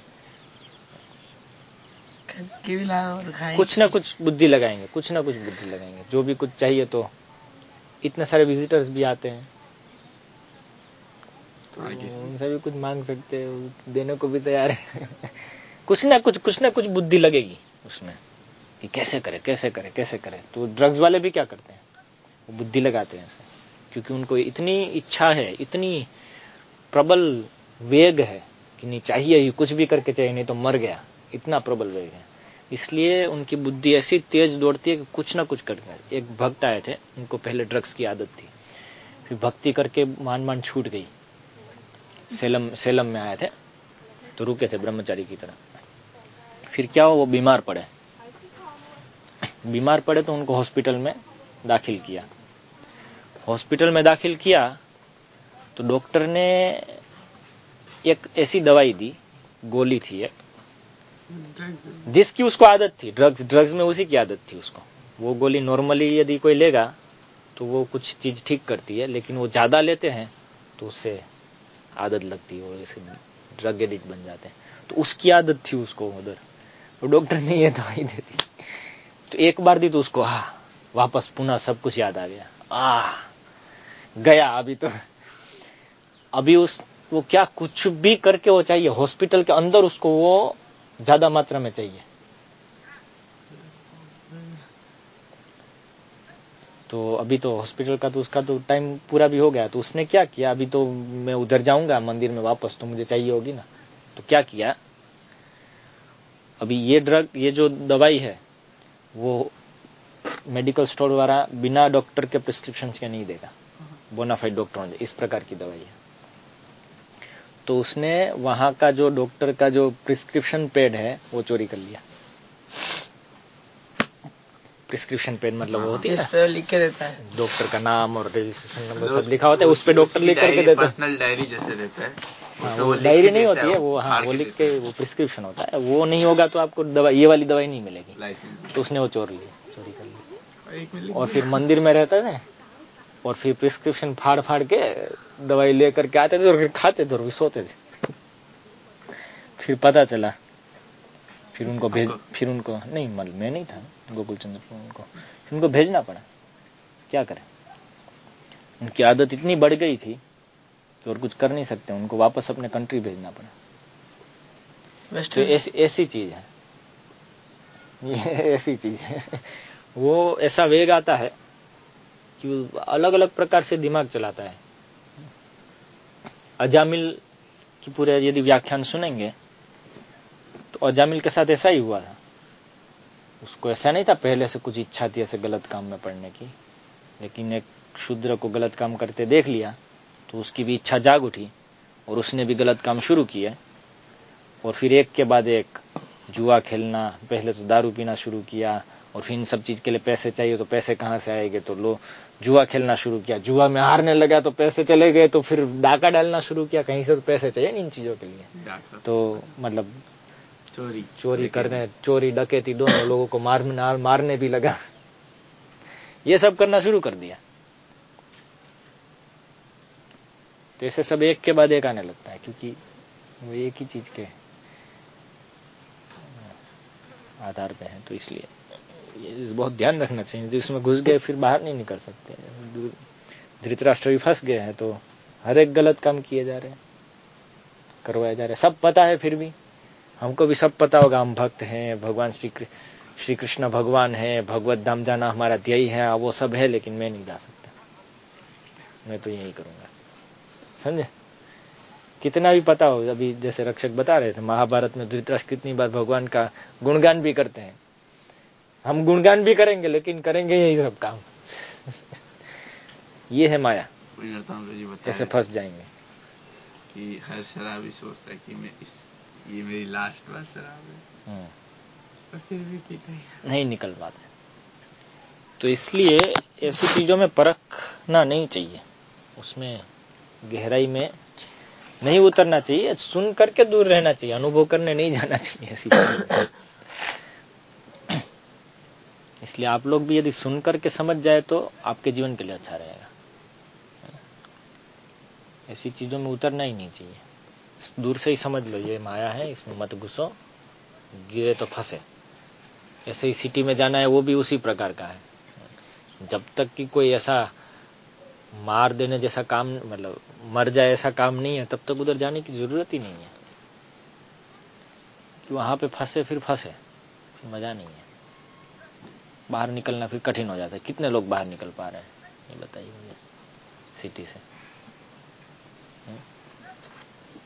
कुछ ना कुछ बुद्धि लगाएँगे कुछ ना कुछ बुद्धि लगाएँगे। जो भी कुछ चाहिए तो। इतने सारे विजिटर्स भी आते हैं। तो उनसे भी कुछ मांग सकते हैं देने को भी तैयार है। कुछ ना कुछ कुछ ना कुछ बुद्धि लगेगी उसमें। कि कैसे करे कैसे करे कैसे करे? तो ड्रग्स वाले भी क्या करते हैं? वो बुद्धि लगाते हैं ऐसे क्योंकि उनको इतनी इच्छा है, इतनी प्रबल वेग है कि नहीं चाहिए ही, कुछ भी करके चाहिए, नहीं तो मर गया। इतना प्रबल वेग है। इसलिए उनकी बुद्धि ऐसी तेज दौड़ती है कि कुछ ना कुछ करना एक भक्त आए थे, उनको पहले ड्रग्स की आदत थी। फिर भक्ति करके मान मान छूट गई। सेलम सेलम में आए थे तो रुके थे ब्रह्मचारी की तरह। फिर क्या हो वो बीमार पड़े। बीमार पड़े तो उनको हॉस्पिटल में दाखिल किया। हॉस्पिटल में दाखिल किया तो डॉक्टर ने एक ऐसी दवाई दी, गोली थी एक। जिसकी उसको आदत थी ड्रग्स ड्रग्स में उसी की आदत थी उसको। वो गोली नॉर्मली यदि कोई लेगा तो वो कुछ चीज़ ठीक करती है, लेकिन वो ज़्यादा लेते हैं तो उससे आदत लगती है जैसे ड्रग एडिक्ट बन जाते हैं। तो उसकी आदत थी उसको उधर। तो डॉक्टर ने ये दवाई दे दी। तो एक बार दी तो उसको हा वापस पुनः सब कुछ याद आ गया। आ गया अभी तो। अभी उस, वो क्या कुछ भी करके वो चाहिए, हॉस्पिटल के अंदर उसको वो ज़्यादा मात्रा में चाहिए। तो अभी तो हॉस्पिटल का तो उसका तो टाइम पूरा भी हो गया तो उसने क्या किया? अभी तो मैं उधर जाऊँगा, मंदिर में वापस तो मुझे चाहिए होगी ना। तो क्या किया? अभी ये ड्रग ये जो दवाई है, वो मेडिकल स्टोर वाला बिना डॉक्टर के प्रिस्क्रिप्शन के नहीं देगा। बोनाफाइड डॉक्टर इस प्रकार की दवाई है। तो उसने वहाँ का जो डॉक्टर का जो प्रिस्क्रिप्शन पेड है वो चोरी कर लिया। प्रिस्क्रिप्शन पेड मतलब वो होती है लिख के देता है। डॉक्टर का नाम और रजिस्ट्रेशन नंबर सब लिखा होता है उस पर डॉक्टर लिख करके देता है। पर्सनल डायरी जैसे देता है। हाँ, वो डायरी नहीं होती है वो हाँ वो लिख के वो प्रिस्क्रिप्शन होता है। वो नहीं होगा तो आपको दवाई ये वाली दवाई नहीं मिलेगी। तो उसने वो चोर लिया चोरी कर लिया और फिर मंदिर में रहता था और फिर प्रिस्क्रिप्शन फाड़ फाड़ के दवाई लेकर के आते थे और फिर खाते थे और फिर सोते थे। फिर पता चला फिर उनको भेज फिर उनको नहीं मल मैं नहीं था गोकुल चंद्र उनको फिर उनको भेजना पड़ा। क्या करें? उनकी आदत इतनी बढ़ गई थी कि और कुछ कर नहीं सकते उनको वापस अपने कंट्री भेजना पड़ा। तो ऐसी ऐसी चीज़ है। ये ऐसी चीज़ है। वो ऐसा वेग आता है कि अलग अलग प्रकार से दिमाग चलाता है। अजामिल की पूरे यदि व्याख्यान सुनेंगे तो अजामिल के साथ ऐसा ही हुआ था। उसको ऐसा नहीं था पहले से कुछ इच्छा थी ऐसे गलत काम में पड़ने की, लेकिन एक शूद्र को गलत काम करते देख लिया तो उसकी भी इच्छा जाग उठी और उसने भी गलत काम शुरू किया और फिर एक के बाद एक जुआ खेलना, पहले तो दारू पीना शुरू किया, और फिर इन सब चीज़ के लिए पैसे चाहिए तो पैसे कहाँ से आएँगे? तो लो जुआ खेलना शुरू किया। जुआ में हारने लगा तो पैसे चले गए तो फिर डाका डालना शुरू किया कहीं से तो पैसे चाहिए इन चीज़ों के लिए। तो मतलब चोरी। चोरी करने चोरी डकेती दोनों लोगों को मार मारने भी लगा। ये सब करना शुरू कर दिया। तो ऐसे सब एक के बाद एक आने लगता है क्योंकि वो एक ही चीज़ के आधार पे है तो इसलिए। बहुत ध्यान रखना चाहिए। इसमें घुस गए, फिर बाहर नहीं निकल सकते। धृतराष्ट्र भी फंस गए हैं तो हर एक गलत काम किए जा रहे हैं, करवाए जा रहे हैं। सब पता है फिर भी। हमको भी सब पता होगा, हम भक्त हैं, भगवान श्री श्री कृष्ण भगवान है, भगवत धाम जाना हमारा ध्येय है वो सब है, लेकिन मैं नहीं जा सकता। मैं तो यही करूँगा। समझे? कितना भी पता हो, अभी जैसे रक्षक बता रहे थे, महाभारत में धृतराष्ट्र कितनी बार भगवान का गुणगान भी करते हैं। हम गुणगान भी करेंगे लेकिन करेंगे यही सब काम। ये है माया। कैसे फंस जाएँगे। कि हर शराबी सोचता है कि मैं इस ये मेरी लास्ट बार शराब है। हम्म। फिर भी पीते नहीं निकल पाते तो इसलिए ऐसी चीज़ों में परखना नहीं चाहिए। उसमें गहराई में नहीं उतरना चाहिए सुन करके दूर रहना चाहिए अनुभव करने नहीं जाना चाहिए ऐसी इसलिए आप लोग भी यदि सुन करके समझ जाए तो आपके जीवन के लिए अच्छा रहेगा। ऐसी चीज़ों में उतरना ही नहीं चाहिए। दूर से ही समझ लो, ये माया है, इसमें मत घुसो, गिरे तो फंसे। ऐसे ही सिटी में जाना है, वो भी उसी प्रकार का है। जब तक कि कोई ऐसा मार देने जैसा काम मतलब मर जाए ऐसा काम नहीं है, तब तक उधर जाने की ज़रूरत ही नहीं है। कि वहाँ पे फंसे, फिर फंसे मज़ा नहीं है। बाहर निकलना फिर कठिन हो जाता है। कितने लोग बाहर निकल पा रहे हैं? ये बताइए मुझे सिटी से। हम्म?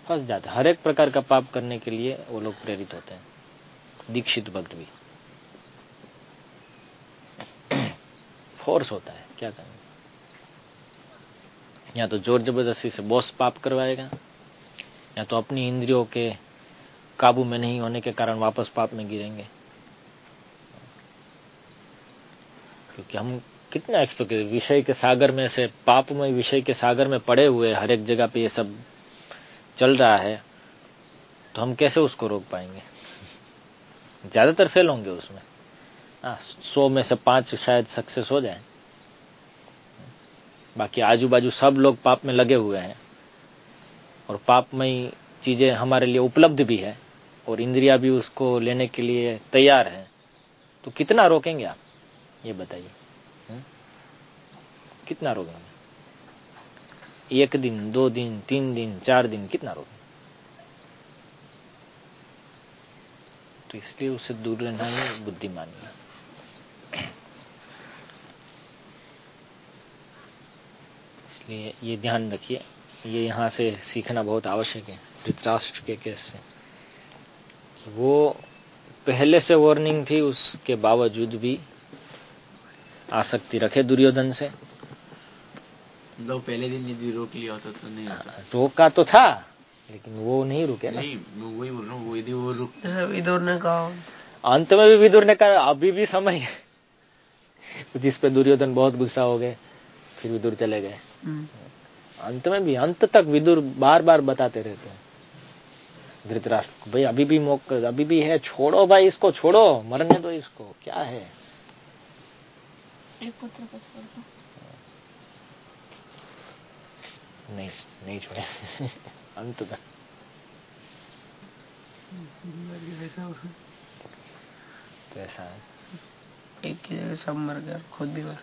फंस जाते हर एक प्रकार का पाप करने के लिए वो लोग प्रेरित होते हैं। दीक्षित भक्त भी। फोर्स होता है। क्या करेंगे या तो ज़ोर ज़बरदस्ती से बॉस पाप करवाएगा, या तो अपनी इंद्रियों के काबू में नहीं होने के कारण वापस पाप में गिरेंगे। क्योंकि हम कितना एक्सपेक्ट विषय के सागर में से, पाप में, विषय के सागर में पड़े हुए हर एक जगह पे ये सब चल रहा है तो हम कैसे उसको रोक पाएँगे? ज़्यादातर फेल होंगे उसमें। हाँ सौ में से पाँच शायद सक्सेस हो जाए। बाकी आजू बाजू सब लोग पाप में लगे हुए हैं। और पापमयी चीज़ें हमारे लिए उपलब्ध भी है, और इंद्रिया भी उसको लेने के लिए तैयार है। तो कितना रोकेंगे आप? ये बताइए कितना रोग रोकेंगे एक दिन, दो दिन, तीन दिन, चार दिन, कितना रोकेंगे तो इसलिए उससे दूर रहना ही बुद्धिमानी है। इसलिए ये ध्यान रखिए, ये यहाँ से सीखना बहुत आवश्यक है, धृतराष्ट्र के केस से। वो पहले से वार्निंग थी, उसके बावजूद भी आसक्ति रखे दुर्योधन से। लोग पहले दिन यदि रोक लिया होता तो नहीं होता। रोका तो था लेकिन वो नहीं रुके नहीं वही बोल रहा हूँ यदि वो रुक विदुर ने कहा। अंत में भी विदुर ने कहा अभी भी समय है। जिस पे दुर्योधन बहुत गुस्सा हो गए फिर विदुर चले गए। हम्म। अंत में भी अंत तक विदुर बार बार बताते रहते हैं। धृतराष्ट्र भाई अभी भी मौका अभी भी है छोड़ो भाई इसको छोड़ो मरने दो इसको क्या है? एक पुत्र को छोड़ दो नहीं नहीं छोड़े। अंत तक। तो ऐसा है? एक की जगह सब मर गया खुद भी मर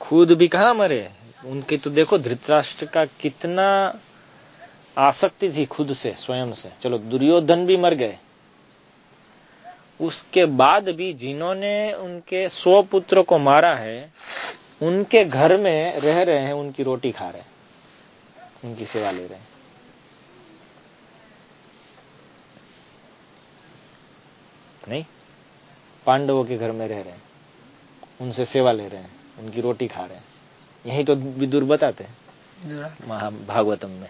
खुद भी कहा मरे? उनके तो देखो धृतराष्ट्र का कितना आसक्ति थी खुद से स्वयं से। चलो दुर्योधन भी मर गए। उसके बाद भी जिन्होंने उनके सौ पुत्र को मारा है उनके घर में रह रहे हैं उनकी रोटी खा रहे हैं उनकी सेवा ले रहे हैं। नहीं पांडवों के घर में रह रहे हैं उनसे सेवा ले रहे हैं उनकी रोटी खा रहे हैं। यही तो विदुर बताते हैं। भागवतम में।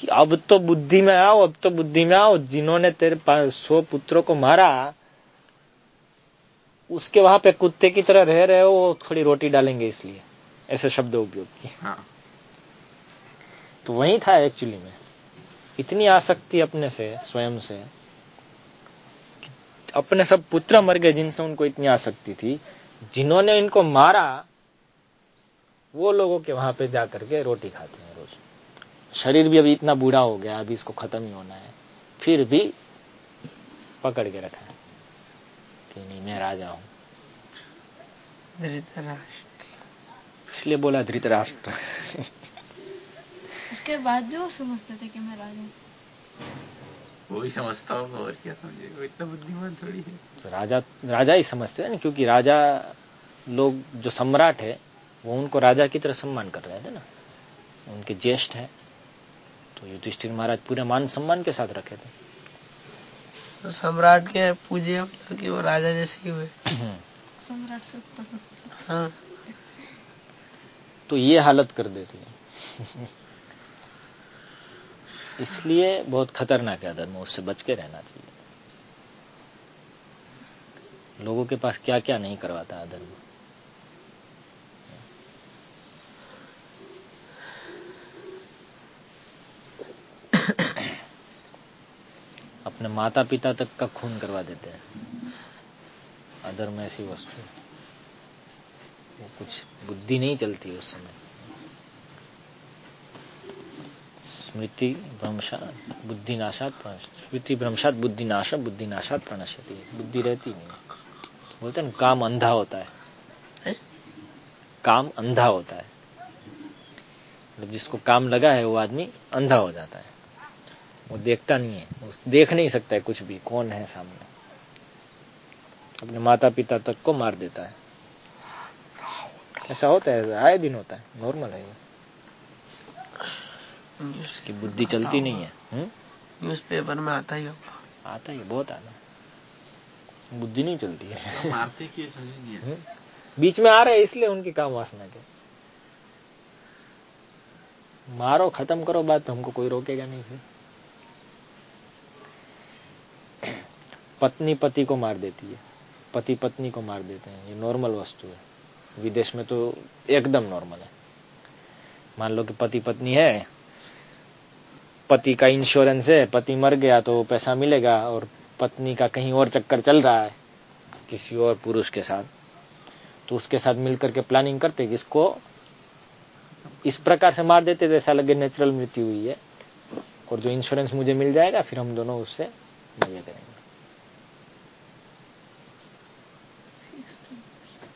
कि अब तो बुद्धि में आओ अब तो बुद्धि में आओ। जिन्होंने तेरे पास सौ पुत्रों को मारा उसके वहाँ पे कुत्ते की तरह रह रहे हो वो थोड़ी रोटी डालेंगे इसलिए। ऐसे शब्द उपयोग किए। हाँ। तो वही था एक्चुअली में। इतनी आसक्ति अपने से स्वयं से अपने सब पुत्र मर गए जिनसे उनको इतनी आसक्ति थी। जिन्होंने इनको मारा वो लोगों के वहाँ पे जाकर के रोटी खाते हैं। शरीर भी अभी इतना बूढ़ा हो गया अभी इसको खत्म ही होना है। फिर भी पकड़ के रखा है कि नहीं मैं राजा हूँ। धृतराष्ट्र। इसलिए बोला धृतराष्ट्र। इसके बाद भी वो समझते थे कि मैं राजा वो ही समझता होगा और क्या समझेगा? इतना बुद्धिमान थोड़ी है। तो राजा राजा ही समझते हैं ना क्योंकि राजा लोग जो सम्राट है वो उनको राजा की तरह सम्मान कर रहे थे ना। उनके ज्येष्ठ है। तो युधिष्ठिर महाराज पूरे मान सम्मान के साथ रखे थे। तो सम्राट के पूजे कि वो राजा जैसे ही हुए सम्राट से हाँ। तो ये हालत कर देती है। इसलिए बहुत खतरनाक है धर्म उससे बच के रहना चाहिए। लोगों के पास क्या क्या नहीं करवाता अधर्म अपने माता पिता तक का खून करवा देते हैं। अधर्म ऐसी वस्तु। वो कुछ बुद्धि नहीं चलती उस समय। स्मृति भ्रंशात बुद्धि नाशात स्मृति भ्रमशात बुद्धि नाश बुद्धि नाशात प्रणश्यति बुद्धि रहती नहीं। बोलते ना काम अंधा होता है। काम अंधा होता है। मतलब जिसको काम लगा है वो आदमी अंधा हो जाता है। वो देखता नहीं है। देख नहीं सकता है कुछ भी कौन है सामने। अपने माता पिता तक को मार देता है। ऐसा होता है आए दिन होता है नॉर्मल है ये। उसकी बुद्धि चलती नहीं है। न्यूज़ पेपर में आता ही होगा। आता ही बहुत आता बुद्धि नहीं चलती है। मारते की समझ है बीच में आ रहे इसलिए उनकी काम वासना के। मारो खत्म करो बात तो हमको कोई रोकेगा नहीं फिर। पत्नी पति को मार देती है। पति पत्नी को मार देते हैं। ये नॉर्मल वस्तु है। विदेश में तो एकदम नॉर्मल है। मान लो कि पति पत्नी है, पति का इंश्योरेंस है, पति मर गया तो पैसा मिलेगा और पत्नी का कहीं और चक्कर चल रहा है, किसी और पुरुष के साथ तो उसके साथ मिलकर के प्लानिंग करते कि इसको इस प्रकार से मार देते जैसा लगे नेचुरल मृत्यु हुई है। और जो इंश्योरेंस मुझे मिल जाएगा, फिर हम दोनों उससे मज़े करेंगे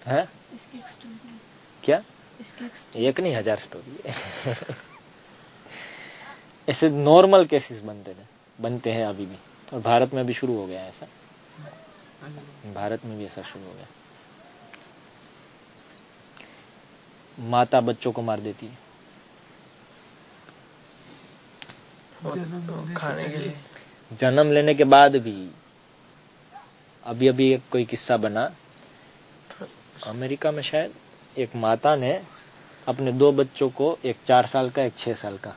है? क्या? एक नहीं हज़ार स्टोरी है ऐसे नॉर्मल केसेस बनते थे बनते हैं अभी भी। और भारत में अभी शुरू हो गया ऐसा। भारत में भी ऐसा शुरू हो गया। माता बच्चों को मार देती है। खाने के लिए। जन्म लेने के बाद भी अभी अभी एक कोई किस्सा बना अमेरिका में शायद एक माता ने अपने दो बच्चों को एक चार साल का एक छह साल का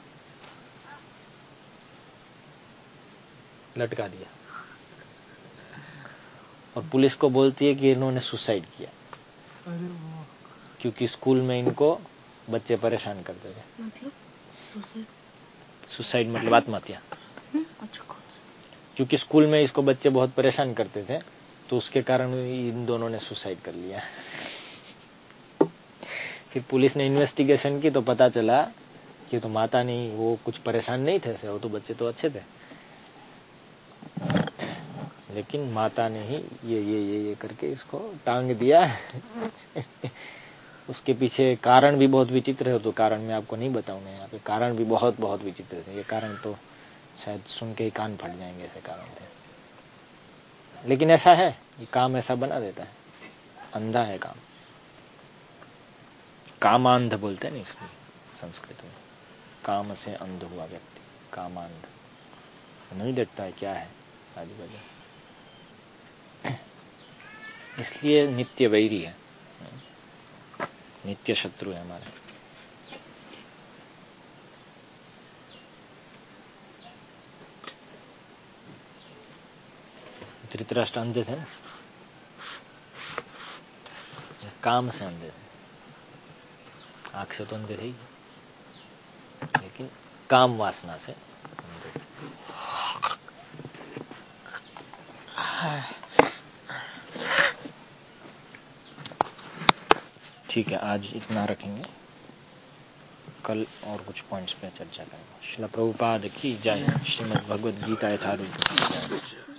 लटका दिया। और पुलिस को बोलती है कि इन्होंने सुसाइड किया। क्योंकि स्कूल में इनको बच्चे परेशान करते थे। मतलब? सुसाइड? सुसाइड मतलब आत्महत्या। हम्म, अच्छा क्योंकि स्कूल में इसको बच्चे बहुत परेशान करते थे तो उसके कारण इन दोनों ने सुसाइड कर लिया। फिर पुलिस ने इन्वेस्टिगेशन की तो पता चला कि तो माता नहीं, वो कुछ परेशान नहीं थे, वो तो बच्चे तो अच्छे थे। लेकिन माता ने ही ये ये ये ये करके इसको टांग दिया उसके पीछे कारण भी बहुत विचित्र है तो कारण मैं आपको नहीं बताऊँगा यहाँ पे। कारण भी बहुत बहुत विचित्र थे ये कारण तो शायद सुन के ही कान फट जाएँगे ऐसे कारण थे। लेकिन ऐसा है, ये काम ऐसा बना देता है। अंधा है काम। कामांध बोलते हैं ना इसलिए संस्कृत में। काम से अंध हुआ व्यक्ति, कामांध। नहीं देखता है क्या है आजू बाजू इसलिए नित्य वैरी है। नित्य शत्रु है हमारे। धृतराष्ट्र अंधे थे काम से अंधे थे। आँख से तो अंधे थे ही। लेकिन काम वासना से ठीक है, आज इतना रखेंगे। कल और कुछ पॉइंट्स पे चर्चा करेंगे। शिला प्रभुपाद की जय। श्रीमद भगवद गीता यथारूप।